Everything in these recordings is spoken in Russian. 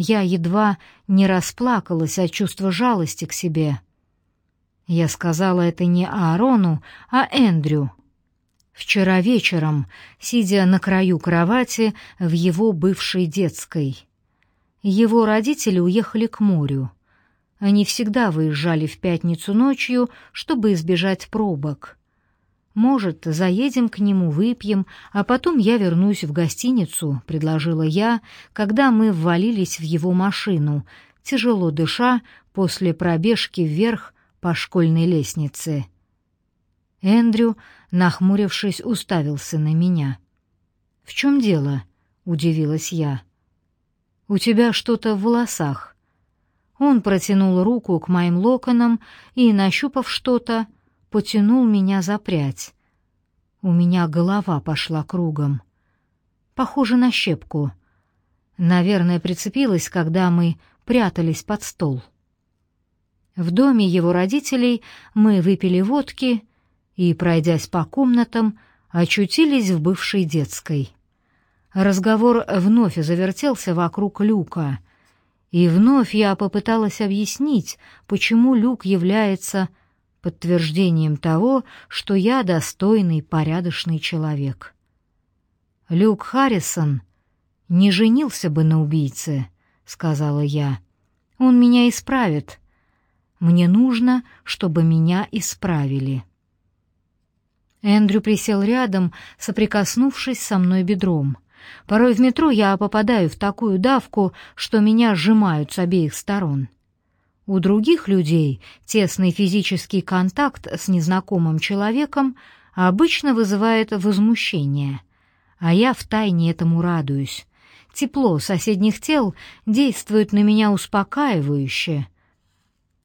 Я едва не расплакалась от чувства жалости к себе. Я сказала это не Аарону, а Эндрю. Вчера вечером, сидя на краю кровати в его бывшей детской. Его родители уехали к морю. Они всегда выезжали в пятницу ночью, чтобы избежать пробок. Может, заедем к нему, выпьем, а потом я вернусь в гостиницу, предложила я, когда мы ввалились в его машину, тяжело дыша после пробежки вверх по школьной лестнице. Эндрю, нахмурившись, уставился на меня. «В чем дело?» — удивилась я. «У тебя что-то в волосах». Он протянул руку к моим локонам и, нащупав что-то, потянул меня за прядь. У меня голова пошла кругом. Похоже на щепку. Наверное, прицепилась, когда мы прятались под стол. В доме его родителей мы выпили водки и, пройдясь по комнатам, очутились в бывшей детской. Разговор вновь завертелся вокруг люка, и вновь я попыталась объяснить, почему люк является подтверждением того, что я достойный, порядочный человек. Люк Харрисон не женился бы на убийце, сказала я. Он меня исправит. Мне нужно, чтобы меня исправили. Эндрю присел рядом, соприкоснувшись со мной бедром. Порой в метро я попадаю в такую давку, что меня сжимают с обеих сторон. У других людей тесный физический контакт с незнакомым человеком обычно вызывает возмущение, а я втайне этому радуюсь. Тепло соседних тел действует на меня успокаивающе.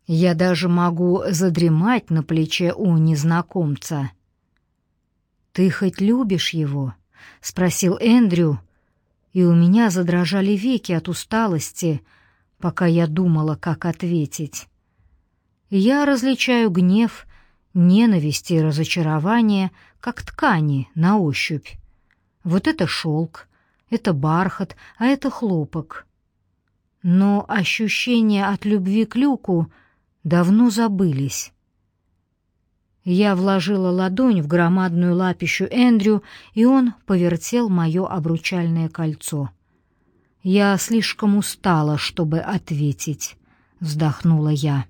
Я даже могу задремать на плече у незнакомца. «Ты хоть любишь его?» — спросил Эндрю, и у меня задрожали веки от усталости — пока я думала, как ответить. Я различаю гнев, ненависть и разочарование, как ткани на ощупь. Вот это шелк, это бархат, а это хлопок. Но ощущения от любви к люку давно забылись. Я вложила ладонь в громадную лапищу Эндрю, и он повертел мое обручальное кольцо — «Я слишком устала, чтобы ответить», — вздохнула я.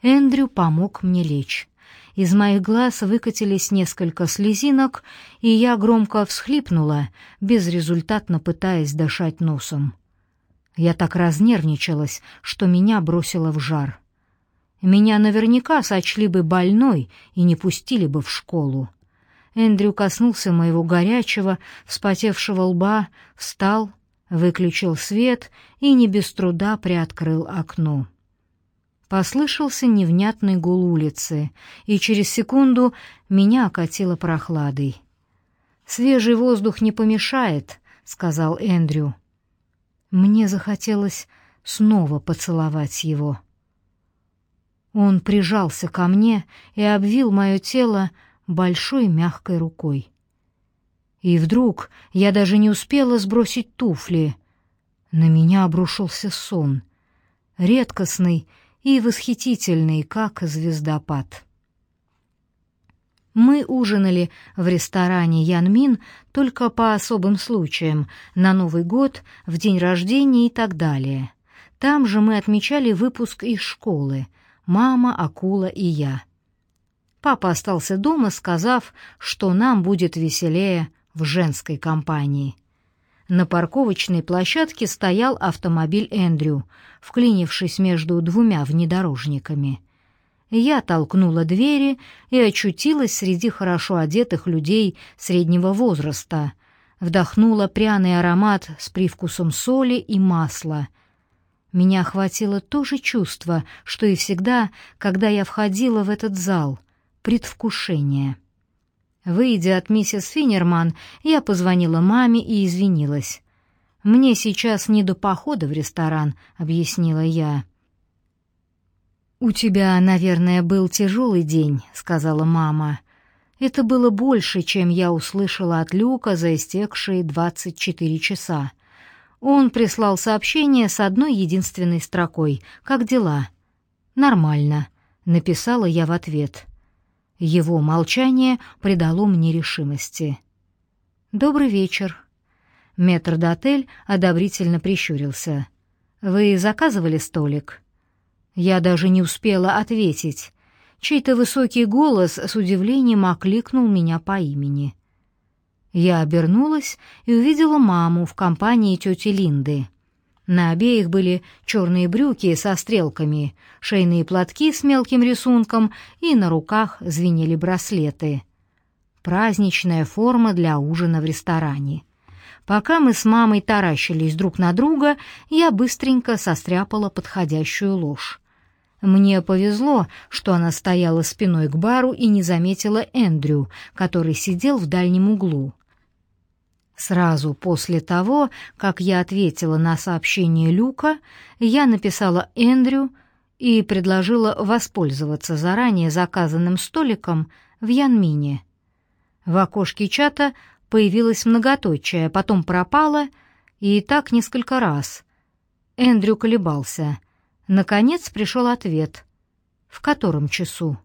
Эндрю помог мне лечь. Из моих глаз выкатились несколько слезинок, и я громко всхлипнула, безрезультатно пытаясь дышать носом. Я так разнервничалась, что меня бросило в жар. Меня наверняка сочли бы больной и не пустили бы в школу. Эндрю коснулся моего горячего, вспотевшего лба, встал, выключил свет и не без труда приоткрыл окно. Послышался невнятный гул улицы, и через секунду меня окатило прохладой. «Свежий воздух не помешает», — сказал Эндрю. Мне захотелось снова поцеловать его. Он прижался ко мне и обвил мое тело большой мягкой рукой. И вдруг я даже не успела сбросить туфли. На меня обрушился сон, редкостный и восхитительный, как звездопад. Мы ужинали в ресторане Янмин только по особым случаям, на Новый год, в день рождения и так далее. Там же мы отмечали выпуск из школы «Мама, акула и я». Папа остался дома, сказав, что нам будет веселее в женской компании. На парковочной площадке стоял автомобиль Эндрю, вклинившись между двумя внедорожниками. Я толкнула двери и очутилась среди хорошо одетых людей среднего возраста. Вдохнула пряный аромат с привкусом соли и масла. Меня охватило то же чувство, что и всегда, когда я входила в этот зал — предвкушение. Выйдя от миссис Финнерман, я позвонила маме и извинилась. «Мне сейчас не до похода в ресторан», — объяснила я. «У тебя, наверное, был тяжелый день», — сказала мама. Это было больше, чем я услышала от Люка за истекшие двадцать четыре часа. Он прислал сообщение с одной единственной строкой «Как дела?» «Нормально», — написала я в ответ. Его молчание придало мне решимости. «Добрый вечер». Метрдотель одобрительно прищурился. «Вы заказывали столик?» Я даже не успела ответить. Чей-то высокий голос с удивлением окликнул меня по имени. Я обернулась и увидела маму в компании тети Линды. На обеих были черные брюки со стрелками, шейные платки с мелким рисунком и на руках звенели браслеты. Праздничная форма для ужина в ресторане. Пока мы с мамой таращились друг на друга, я быстренько состряпала подходящую ложь. Мне повезло, что она стояла спиной к бару и не заметила Эндрю, который сидел в дальнем углу. Сразу после того, как я ответила на сообщение Люка, я написала Эндрю и предложила воспользоваться заранее заказанным столиком в Янмине. В окошке чата появилась многоточие, потом пропала, и так несколько раз. Эндрю колебался. Наконец пришел ответ. «В котором часу?»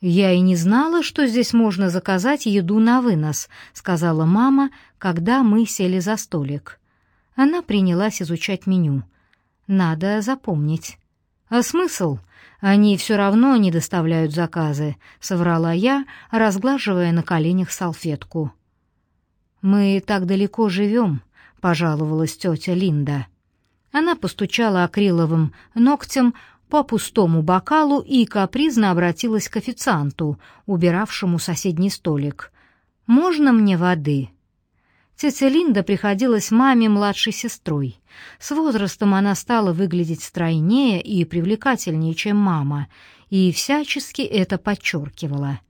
«Я и не знала, что здесь можно заказать еду на вынос», — сказала мама, когда мы сели за столик. Она принялась изучать меню. «Надо запомнить». «А смысл? Они все равно не доставляют заказы», — соврала я, разглаживая на коленях салфетку. «Мы так далеко живем», — пожаловалась тетя Линда. Она постучала акриловым ногтем по пустому бокалу и капризно обратилась к официанту, убиравшему соседний столик. «Можно мне воды?» Тетя Линда приходилась маме младшей сестрой. С возрастом она стала выглядеть стройнее и привлекательнее, чем мама, и всячески это подчеркивала.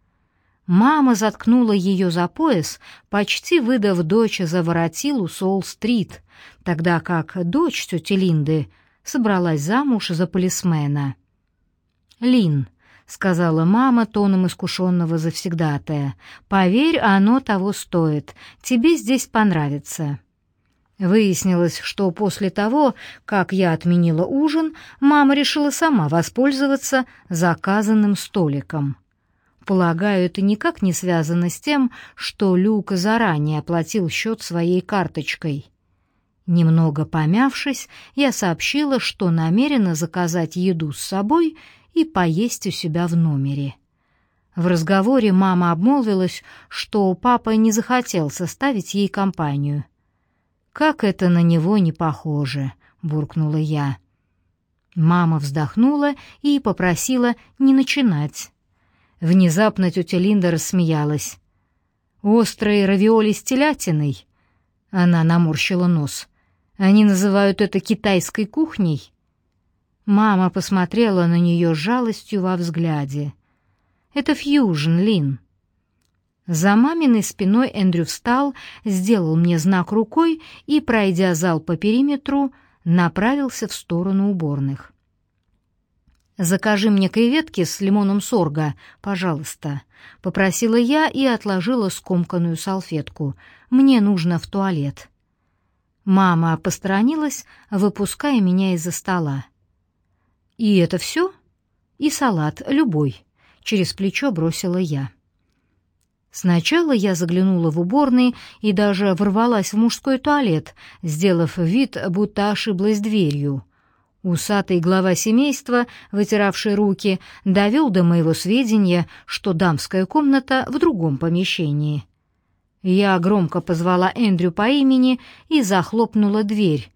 Мама заткнула ее за пояс, почти выдав дочь за воротилу Сол-стрит, тогда как дочь тети Линды собралась замуж за полисмена. «Лин», — сказала мама тоном искушенного завсегдатая, — «поверь, оно того стоит, тебе здесь понравится». Выяснилось, что после того, как я отменила ужин, мама решила сама воспользоваться заказанным столиком. Полагаю, это никак не связано с тем, что Люк заранее оплатил счет своей карточкой. Немного помявшись, я сообщила, что намерена заказать еду с собой и поесть у себя в номере. В разговоре мама обмолвилась, что папа не захотел составить ей компанию. «Как это на него не похоже», — буркнула я. Мама вздохнула и попросила не начинать. Внезапно тетя Линда рассмеялась. «Острые равиоли с телятиной?» Она наморщила нос. Они называют это китайской кухней. Мама посмотрела на нее с жалостью во взгляде. Это фьюжн, Лин. За маминой спиной Эндрю встал, сделал мне знак рукой и, пройдя зал по периметру, направился в сторону уборных. «Закажи мне креветки с лимоном сорга, пожалуйста», — попросила я и отложила скомканную салфетку. «Мне нужно в туалет». Мама посторонилась, выпуская меня из-за стола. «И это все?» «И салат, любой», — через плечо бросила я. Сначала я заглянула в уборный и даже ворвалась в мужской туалет, сделав вид, будто ошиблась дверью. Усатый глава семейства, вытиравший руки, довел до моего сведения, что дамская комната в другом помещении. Я громко позвала Эндрю по имени и захлопнула дверь,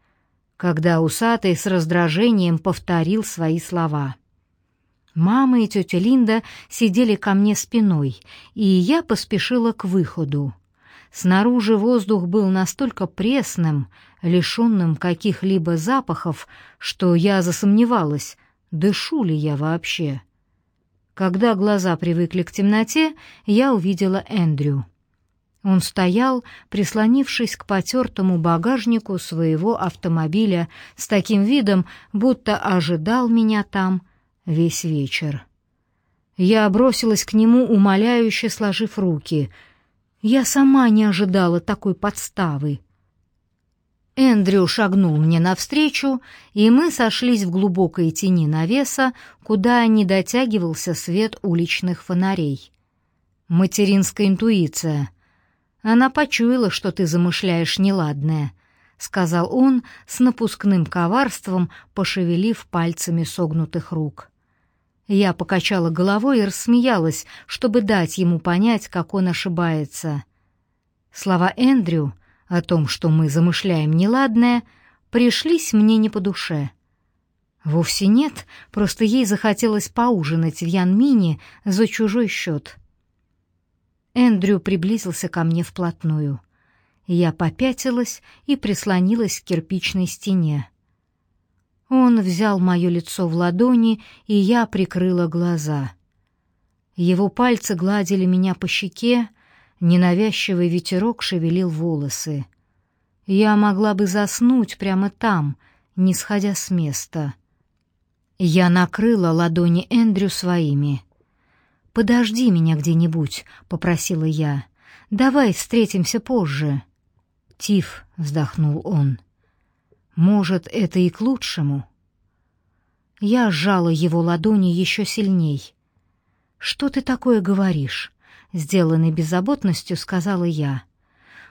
когда усатый с раздражением повторил свои слова. Мама и тетя Линда сидели ко мне спиной, и я поспешила к выходу. Снаружи воздух был настолько пресным, лишенным каких-либо запахов, что я засомневалась, дышу ли я вообще. Когда глаза привыкли к темноте, я увидела Эндрю. Он стоял, прислонившись к потертому багажнику своего автомобиля с таким видом, будто ожидал меня там весь вечер. Я бросилась к нему, умоляюще сложив руки. Я сама не ожидала такой подставы. Эндрю шагнул мне навстречу, и мы сошлись в глубокой тени навеса, куда не дотягивался свет уличных фонарей. Материнская интуиция. Она почуяла, что ты замышляешь неладное, сказал он с напускным коварством, пошевелив пальцами согнутых рук. Я покачала головой и рассмеялась, чтобы дать ему понять, как он ошибается. Слова Эндрю о том, что мы замышляем неладное, пришлись мне не по душе. Вовсе нет, просто ей захотелось поужинать в Янмине за чужой счет. Эндрю приблизился ко мне вплотную. Я попятилась и прислонилась к кирпичной стене. Он взял мое лицо в ладони, и я прикрыла глаза. Его пальцы гладили меня по щеке, ненавязчивый ветерок шевелил волосы. Я могла бы заснуть прямо там, не сходя с места. Я накрыла ладони Эндрю своими. «Подожди меня где-нибудь», — попросила я. «Давай встретимся позже». «Тиф», — вздохнул он. «Может, это и к лучшему?» Я сжала его ладони еще сильней. «Что ты такое говоришь?» — сделанной беззаботностью сказала я.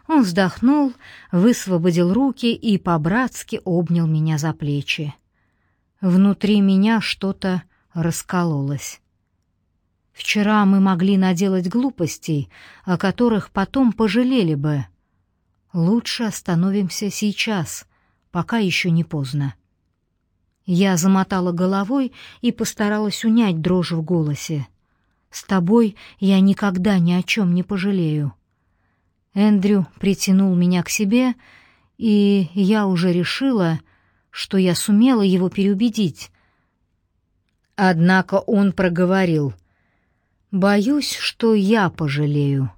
Он вздохнул, высвободил руки и по-братски обнял меня за плечи. Внутри меня что-то раскололось. Вчера мы могли наделать глупостей, о которых потом пожалели бы. Лучше остановимся сейчас, пока еще не поздно. Я замотала головой и постаралась унять дрожь в голосе. С тобой я никогда ни о чем не пожалею. Эндрю притянул меня к себе, и я уже решила, что я сумела его переубедить. Однако он проговорил: Боюсь, что я пожалею.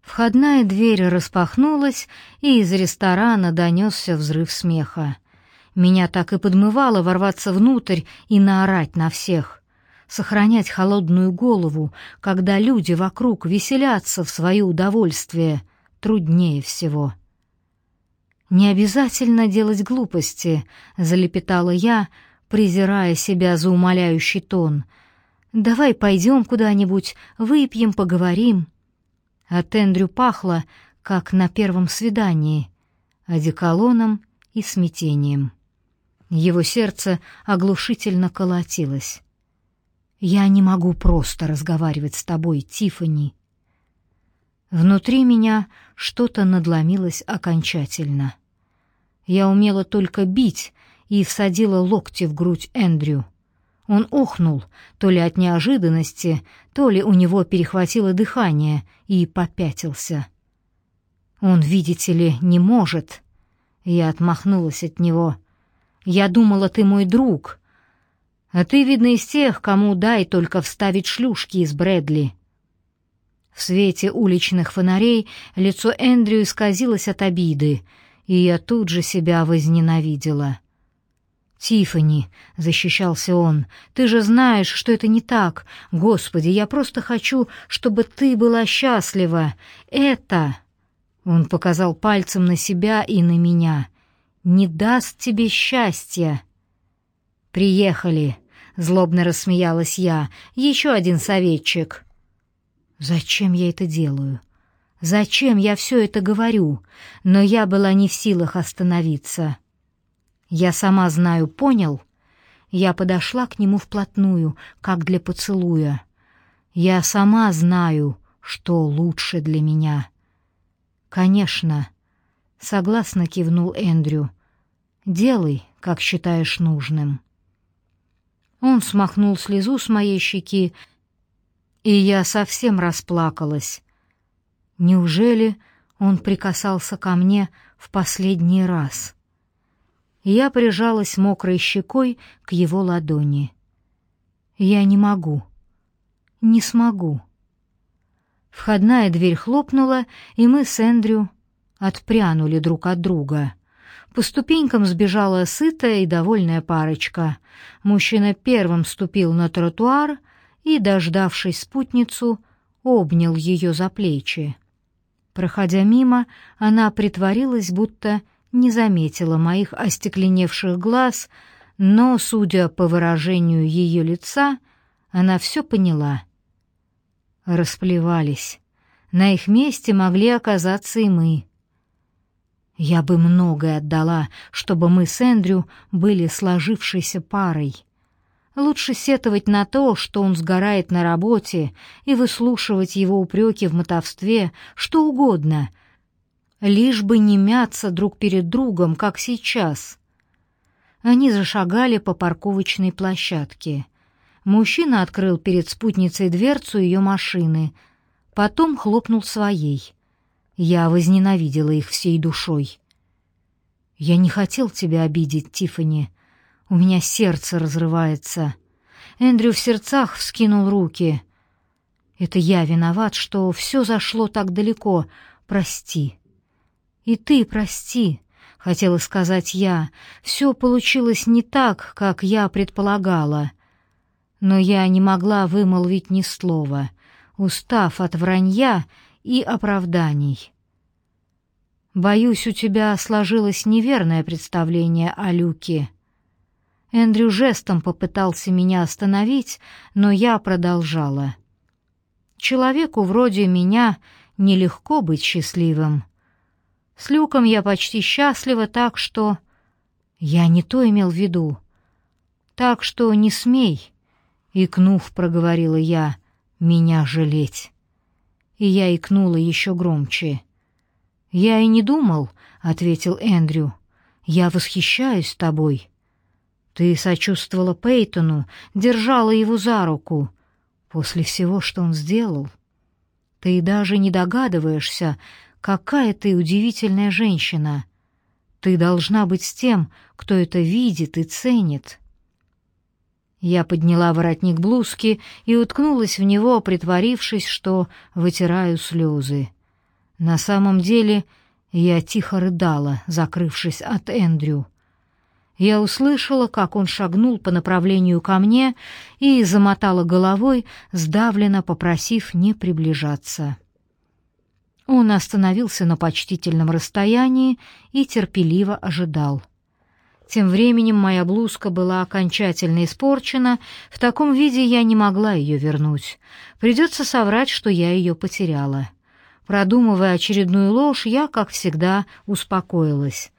Входная дверь распахнулась, и из ресторана донесся взрыв смеха. Меня так и подмывало ворваться внутрь и наорать на всех. Сохранять холодную голову, когда люди вокруг веселятся в свое удовольствие, труднее всего. «Не обязательно делать глупости», — залепетала я, презирая себя за умоляющий тон — Давай пойдем куда-нибудь, выпьем, поговорим. От Эндрю пахло, как на первом свидании, одеколоном и смятением. Его сердце оглушительно колотилось. «Я не могу просто разговаривать с тобой, Тифани. Внутри меня что-то надломилось окончательно. Я умела только бить и всадила локти в грудь Эндрю — он охнул, то ли от неожиданности, то ли у него перехватило дыхание, и попятился. «Он, видите ли, не может». Я отмахнулась от него. «Я думала, ты мой друг. А ты, видно, из тех, кому дай только вставить шлюшки из Брэдли». В свете уличных фонарей лицо Эндрю исказилось от обиды, и я тут же себя возненавидела. Тифани, защищался он, ты же знаешь, что это не так. Господи, я просто хочу, чтобы ты была счастлива. Это, он показал пальцем на себя и на меня, не даст тебе счастья. Приехали, злобно рассмеялась я. Еще один советчик. Зачем я это делаю? Зачем я все это говорю? Но я была не в силах остановиться. Я сама знаю, понял? Я подошла к нему вплотную, как для поцелуя. Я сама знаю, что лучше для меня. Конечно, согласно кивнул Эндрю. Делай, как считаешь нужным. Он смахнул слезу с моей щеки, и я совсем расплакалась. Неужели он прикасался ко мне в последний раз? Я прижалась мокрой щекой к его ладони. Я не могу. Не смогу. Входная дверь хлопнула, и мы с Эндрю отпрянули друг от друга. По ступенькам сбежала сытая и довольная парочка. Мужчина первым ступил на тротуар и, дождавшись спутницу, обнял ее за плечи. Проходя мимо, она притворилась, будто не заметила моих остекленевших глаз, но, судя по выражению ее лица, она все поняла. Расплевались. На их месте могли оказаться и мы. Я бы многое отдала, чтобы мы с Эндрю были сложившейся парой. Лучше сетовать на то, что он сгорает на работе, и выслушивать его упреки в мотовстве, что угодно, лишь бы не мяться друг перед другом, как сейчас. Они зашагали по парковочной площадке. Мужчина открыл перед спутницей дверцу ее машины, потом хлопнул своей. Я возненавидела их всей душой. «Я не хотел тебя обидеть, Тиффани. У меня сердце разрывается». Эндрю в сердцах вскинул руки. «Это я виноват, что все зашло так далеко. Прости». «И ты прости», — хотела сказать я. «Все получилось не так, как я предполагала». Но я не могла вымолвить ни слова, устав от вранья и оправданий. «Боюсь, у тебя сложилось неверное представление о Люке». Эндрю жестом попытался меня остановить, но я продолжала. «Человеку вроде меня нелегко быть счастливым. С Люком я почти счастлива, так что... Я не то имел в виду. Так что не смей, — икнув, проговорила я, — меня жалеть. И я икнула еще громче. «Я и не думал», — ответил Эндрю. «Я восхищаюсь тобой». Ты сочувствовала Пейтону, держала его за руку. После всего, что он сделал. Ты даже не догадываешься, Какая ты удивительная женщина! Ты должна быть с тем, кто это видит и ценит». Я подняла воротник блузки и уткнулась в него, притворившись, что вытираю слезы. На самом деле я тихо рыдала, закрывшись от Эндрю. Я услышала, как он шагнул по направлению ко мне и замотала головой, сдавленно попросив не приближаться. Он остановился на почтительном расстоянии и терпеливо ожидал. Тем временем моя блузка была окончательно испорчена, в таком виде я не могла ее вернуть. Придется соврать, что я ее потеряла. Продумывая очередную ложь, я, как всегда, успокоилась.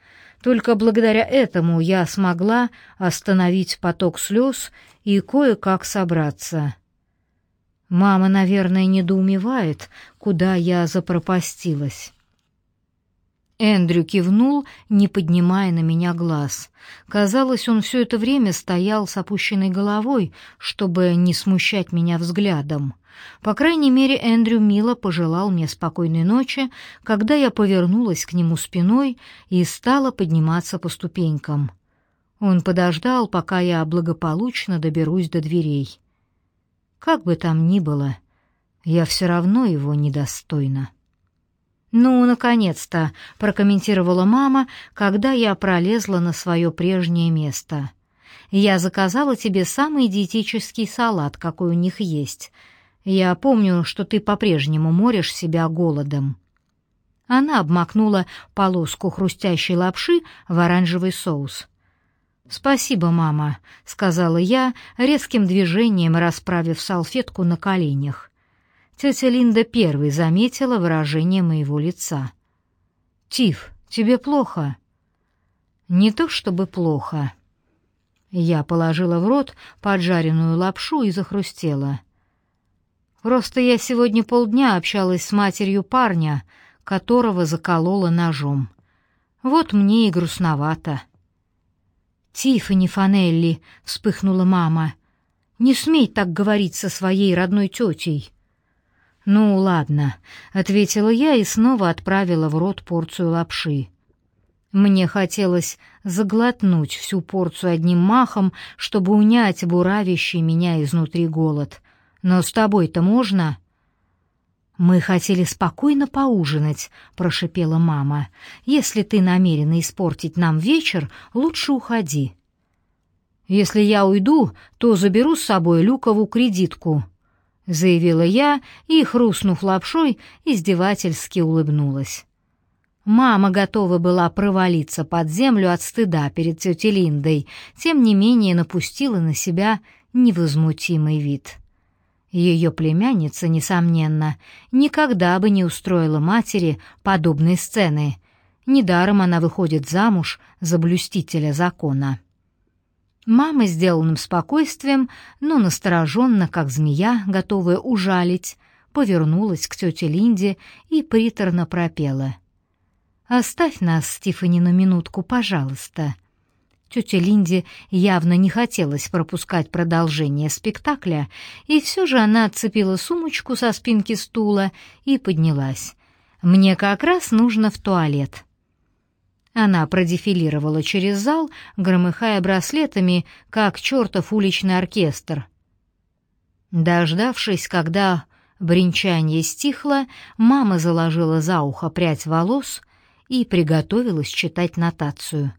Только благодаря этому я смогла остановить поток слез и кое-как собраться. Мама, наверное, недоумевает, куда я запропастилась. Эндрю кивнул, не поднимая на меня глаз. Казалось, он все это время стоял с опущенной головой, чтобы не смущать меня взглядом. По крайней мере, Эндрю мило пожелал мне спокойной ночи, когда я повернулась к нему спиной и стала подниматься по ступенькам. Он подождал, пока я благополучно доберусь до дверей. Как бы там ни было, я все равно его недостойна. «Ну, наконец-то!» — прокомментировала мама, когда я пролезла на свое прежнее место. «Я заказала тебе самый диетический салат, какой у них есть. Я помню, что ты по-прежнему моришь себя голодом». Она обмакнула полоску хрустящей лапши в оранжевый соус. «Спасибо, мама», — сказала я, резким движением расправив салфетку на коленях. Тетя Линда первой заметила выражение моего лица. «Тиф, тебе плохо?» «Не то чтобы плохо». Я положила в рот поджаренную лапшу и захрустела. «Просто я сегодня полдня общалась с матерью парня, которого заколола ножом. Вот мне и грустновато». «Тиффани Фанелли!» — вспыхнула мама. «Не смей так говорить со своей родной тетей!» «Ну, ладно», — ответила я и снова отправила в рот порцию лапши. Мне хотелось заглотнуть всю порцию одним махом, чтобы унять буравящий меня изнутри голод. Но с тобой-то можно?» «Мы хотели спокойно поужинать», — прошипела мама. «Если ты намерена испортить нам вечер, лучше уходи». «Если я уйду, то заберу с собой люкову кредитку», — заявила я и, хрустнув лапшой, издевательски улыбнулась. Мама готова была провалиться под землю от стыда перед тетей Линдой, тем не менее напустила на себя невозмутимый вид. Ее племянница, несомненно, никогда бы не устроила матери подобной сцены. Недаром она выходит замуж за блюстителя закона. Мама сделанным спокойствием, но настороженно, как змея, готовая ужалить, повернулась к тете Линде и приторно пропела — «Оставь нас, Стифани, на минутку, пожалуйста». Тете Линде явно не хотелось пропускать продолжение спектакля, и все же она отцепила сумочку со спинки стула и поднялась. «Мне как раз нужно в туалет». Она продефилировала через зал, громыхая браслетами, как чертов уличный оркестр. Дождавшись, когда бренчание стихло, мама заложила за ухо прядь волос и приготовилась читать нотацию.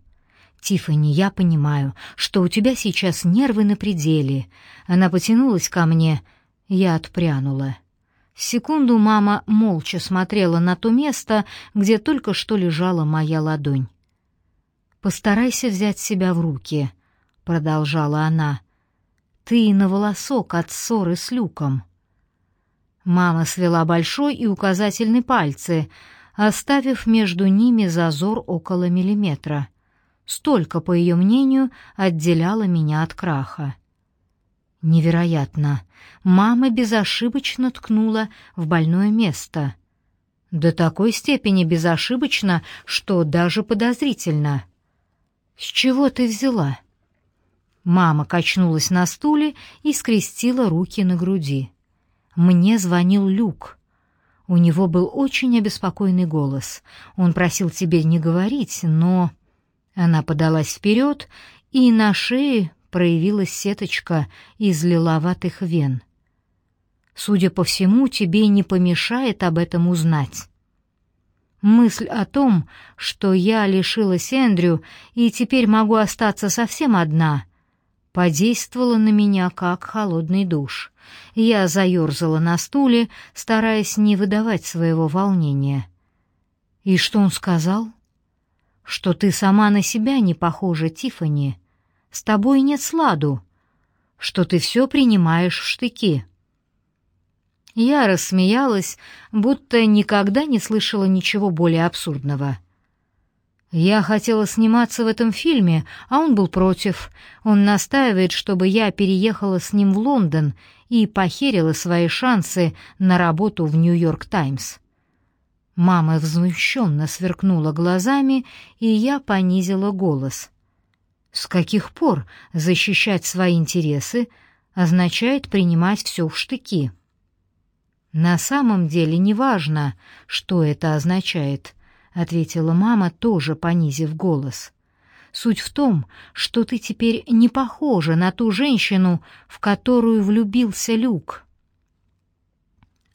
«Тиффани, я понимаю, что у тебя сейчас нервы на пределе». Она потянулась ко мне, я отпрянула. Секунду мама молча смотрела на то место, где только что лежала моя ладонь. «Постарайся взять себя в руки», — продолжала она. «Ты на волосок от ссоры с Люком». Мама свела большой и указательный пальцы — оставив между ними зазор около миллиметра. Столько, по ее мнению, отделяло меня от краха. Невероятно. Мама безошибочно ткнула в больное место. До такой степени безошибочно, что даже подозрительно. «С чего ты взяла?» Мама качнулась на стуле и скрестила руки на груди. «Мне звонил Люк». У него был очень обеспокоенный голос. Он просил тебе не говорить, но... Она подалась вперед, и на шее проявилась сеточка из лиловатых вен. Судя по всему, тебе не помешает об этом узнать. Мысль о том, что я лишилась Эндрю и теперь могу остаться совсем одна, подействовала на меня как холодный душ. Я заерзала на стуле, стараясь не выдавать своего волнения. «И что он сказал?» «Что ты сама на себя не похожа, Тифани. С тобой нет сладу. Что ты все принимаешь в штыки». Я рассмеялась, будто никогда не слышала ничего более абсурдного. Я хотела сниматься в этом фильме, а он был против. Он настаивает, чтобы я переехала с ним в Лондон и похерила свои шансы на работу в «Нью-Йорк Таймс». Мама возмущенно сверкнула глазами, и я понизила голос. С каких пор защищать свои интересы означает принимать все в штыки? На самом деле неважно, что это означает —— ответила мама, тоже понизив голос. «Суть в том, что ты теперь не похожа на ту женщину, в которую влюбился Люк».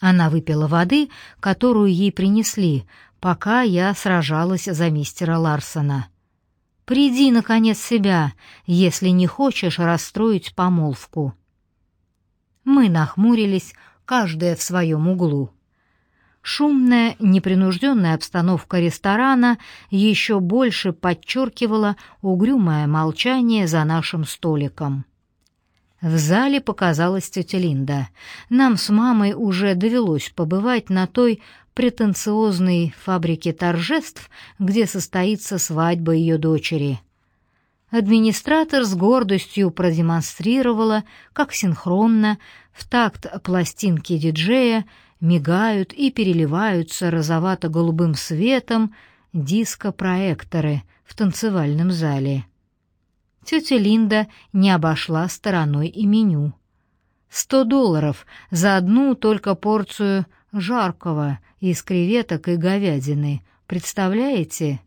Она выпила воды, которую ей принесли, пока я сражалась за мистера Ларсона. «Приди, наконец, себя, если не хочешь расстроить помолвку». Мы нахмурились, каждая в своем углу. Шумная, непринужденная обстановка ресторана еще больше подчеркивала угрюмое молчание за нашим столиком. В зале показалась тетя Линда. Нам с мамой уже довелось побывать на той претенциозной фабрике торжеств, где состоится свадьба ее дочери. Администратор с гордостью продемонстрировала, как синхронно, в такт пластинки диджея, мигают и переливаются розовато-голубым светом диско-проекторы в танцевальном зале. Тетя Линда не обошла стороной и меню. Сто долларов за одну только порцию жаркого из креветок и говядины. Представляете?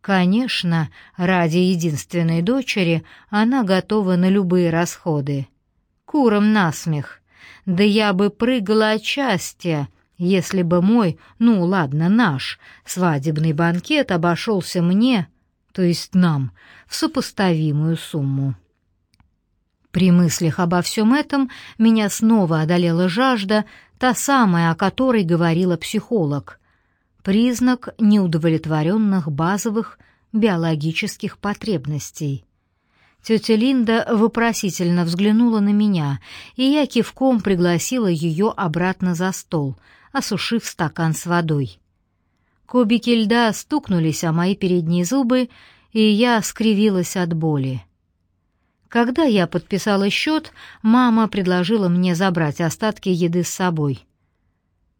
Конечно, ради единственной дочери она готова на любые расходы. Курам насмех. Да я бы прыгала от счастья, если бы мой, ну ладно, наш, свадебный банкет обошелся мне, то есть нам, в сопоставимую сумму. При мыслях обо всем этом меня снова одолела жажда, та самая, о которой говорила психолог. признак неудовлетворенных базовых биологических потребностей. Тетя Линда вопросительно взглянула на меня, и я кивком пригласила ее обратно за стол, осушив стакан с водой. Кубики льда стукнулись о мои передние зубы, и я скривилась от боли. Когда я подписала счет, мама предложила мне забрать остатки еды с собой.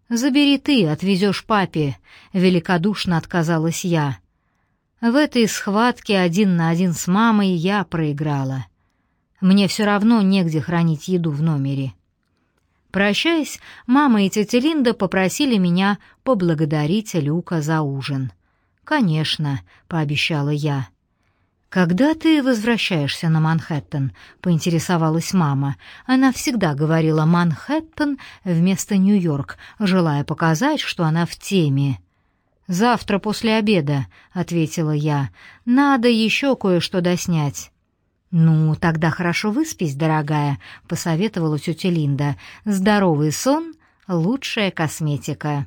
«Забери ты, отвезешь папе», — великодушно отказалась я. В этой схватке один на один с мамой я проиграла. Мне все равно негде хранить еду в номере. Прощаясь, мама и тетя Линда попросили меня поблагодарить Люка за ужин. «Конечно», — пообещала я. «Когда ты возвращаешься на Манхэттен?» — поинтересовалась мама. Она всегда говорила «Манхэттен» вместо «Нью-Йорк», желая показать, что она в теме. «Завтра после обеда», — ответила я. «Надо еще кое-что доснять». «Ну, тогда хорошо выспись, дорогая», — посоветовала тетя Линда. «Здоровый сон — лучшая косметика».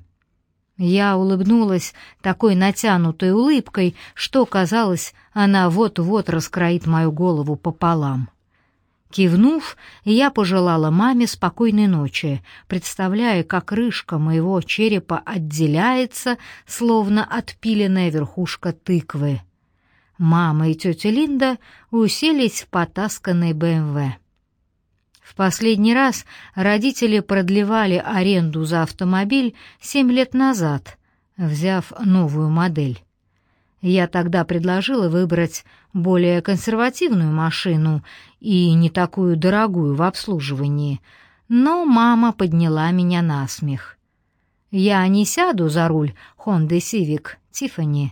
Я улыбнулась такой натянутой улыбкой, что, казалось, она вот-вот раскроит мою голову пополам. Кивнув, я пожелала маме спокойной ночи, представляя, как крышка моего черепа отделяется, словно отпиленная верхушка тыквы. Мама и тетя Линда уселись в потасканной БМВ. В последний раз родители продлевали аренду за автомобиль семь лет назад, взяв новую модель. Я тогда предложила выбрать более консервативную машину и не такую дорогую в обслуживании, но мама подняла меня на смех. Я не сяду за руль Honda Civic Tiffany.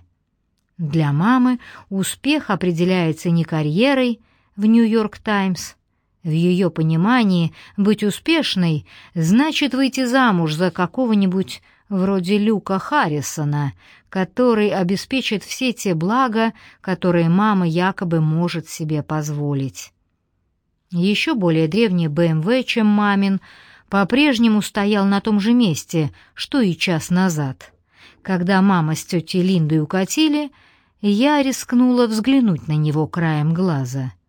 Для мамы успех определяется не карьерой в Нью-Йорк Таймс, в ее понимании быть успешной значит выйти замуж за какого-нибудь вроде Люка Харрисона, который обеспечит все те блага, которые мама якобы может себе позволить. Еще более древний БМВ, чем мамин, по-прежнему стоял на том же месте, что и час назад. Когда мама с тетей Линдой укатили, я рискнула взглянуть на него краем глаза —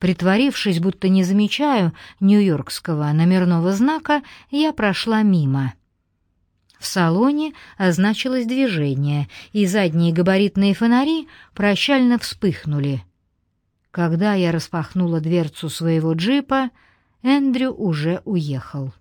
Притворившись, будто не замечаю нью-йоркского номерного знака, я прошла мимо. В салоне означилось движение, и задние габаритные фонари прощально вспыхнули. Когда я распахнула дверцу своего джипа, Эндрю уже уехал.